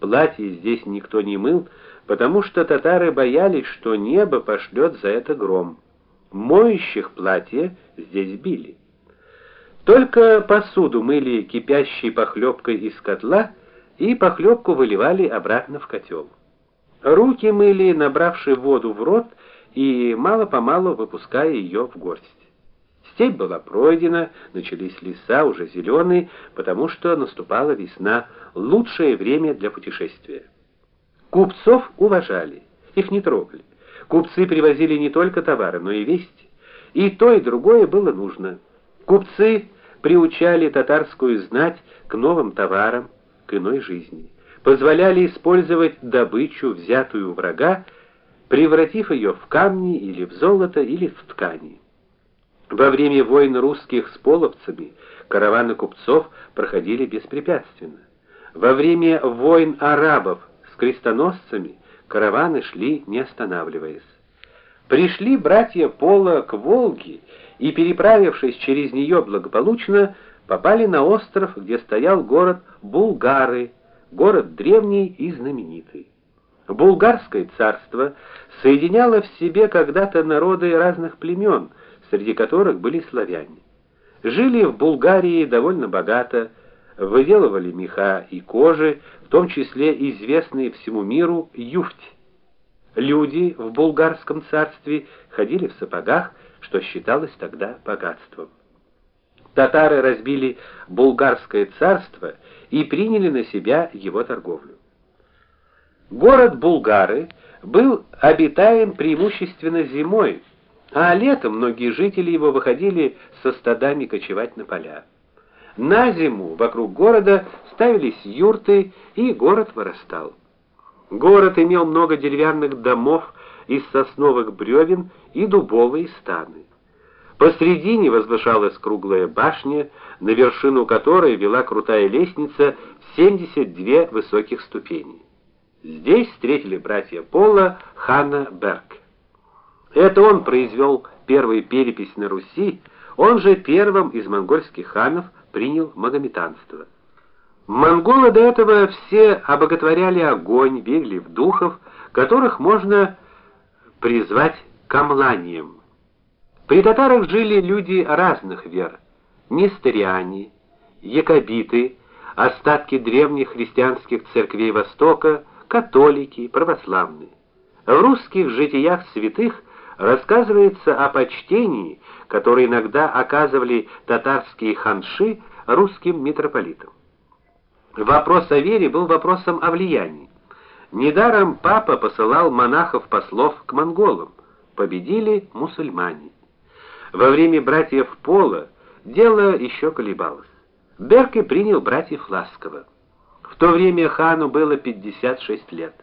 Платье здесь никто не мыл, потому что татары боялись, что небо пошлет за это гром. Моющих платье здесь били. Только посуду мыли кипящей похлебкой из котла и похлебку выливали обратно в котел. Руки мыли, набравши воду в рот и мало-помалу выпуская ее в горсть. Степь была пройдена, начались леса уже зеленые, потому что наступала весна, лучшее время для путешествия. Купцов уважали, их не трогали. Купцы привозили не только товары, но и вести. И то, и другое было нужно. Купцы приучали татарскую знать к новым товарам, к иной жизни. Позволяли использовать добычу, взятую у врага, превратив ее в камни или в золото или в ткани. Во время войн русских с половцами караваны купцов проходили беспрепятственно. Во время войн арабов с крестоносцами караваны шли не останавливаясь. Пришли братья Пола к Волге и, переправившись через нее благополучно, попали на остров, где стоял город Булгары, город древний и знаменитый. Булгарское царство соединяло в себе когда-то народы разных племен, среди которых были славяне. Жили в Булгарии довольно богато, выделывали меха и кожи, в том числе известные всему миру юфть. Люди в булгарском царстве ходили в сапогах, что считалось тогда богатством. Татары разбили булгарское царство и приняли на себя его торговлю. Город Булгары был обитаем преимущественно зимой, а летом многие жители его выходили со стадами кочевать на поля. На зиму вокруг города ставились юрты, и город вырастал. Город имел много деревянных домов из сосновых бревен и дубовые станы. Посредине возвышалась круглая башня, на вершину которой вела крутая лестница в 72 высоких ступени. Здесь встретили братья Пола хана Берг. Это он произвел первую перепись на Руси, он же первым из монгольских ханов принял магометанство. Монголы до этого все обоготворяли огонь, верили в духов, которых можно призвать камланием. При татарах жили люди разных вер: нестериане, якобиты, остатки древних христианских церквей Востока, католики, православные. В русских житиях святых рассказывается о почтении, которое иногда оказывали татарские ханши русским митрополитам. Вопрос о вере был вопросом о влиянии. Недаром папа посылал монахов-послов к монголам. Победили мусульмане. Во время братьев Пола дело еще колебалось. Берке принял братьев ласково. В то время хану было 56 лет.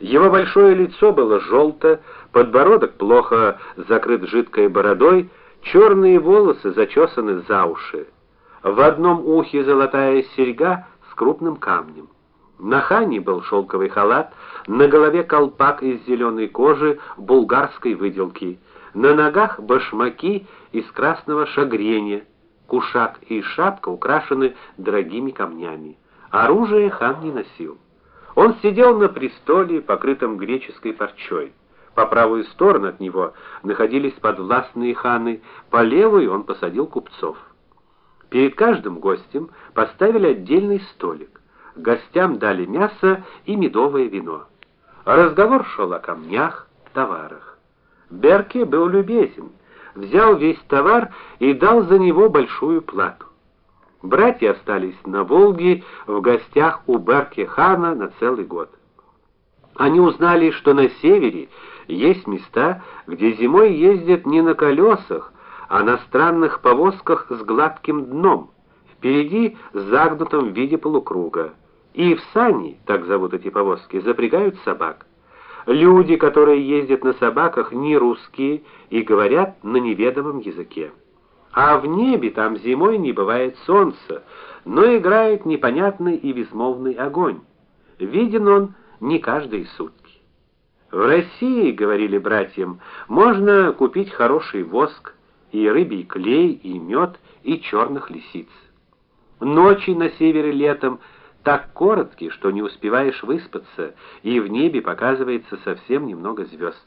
Его большое лицо было желто, подбородок плохо закрыт жидкой бородой, черные волосы зачесаны за уши. В одном ухе золотая серьга с крупным камнем. На хане был шелковый халат, на голове колпак из зеленой кожи булгарской выделки, на ногах башмаки из красного шагренья. Кушак и шапка украшены дорогими камнями. Оружие хан не носил. Он сидел на престоле, покрытом греческой парчой. По правую сторону от него находились подвластные ханы, по левую он посадил купцов. Перед каждым гостем поставили отдельный столик. Гостям дали мясо и медовое вино. Разговор шел о камнях, товарах. Берке был любезен, взял весь товар и дал за него большую плату. Братья остались на Волге в гостях у Берке-хана на целый год. Они узнали, что на севере есть места, где зимой ездят не на колесах, а на странных повозках с гладким дном, впереди загнутом в виде полукруга. И в сани, так зовут эти повозки, запрягают собак. Люди, которые ездят на собаках, не русские и говорят на неведомом языке. А в небе там зимой не бывает солнца, но играет непонятный и безмолвный огонь. Виден он не каждые сутки. В России, говорили братьям, можно купить хороший воск, и рыбий клей, и мед, и черных лисиц. Ночи на севере летом так короткий, что не успеваешь выспаться, и в небе показывается совсем немного звезд.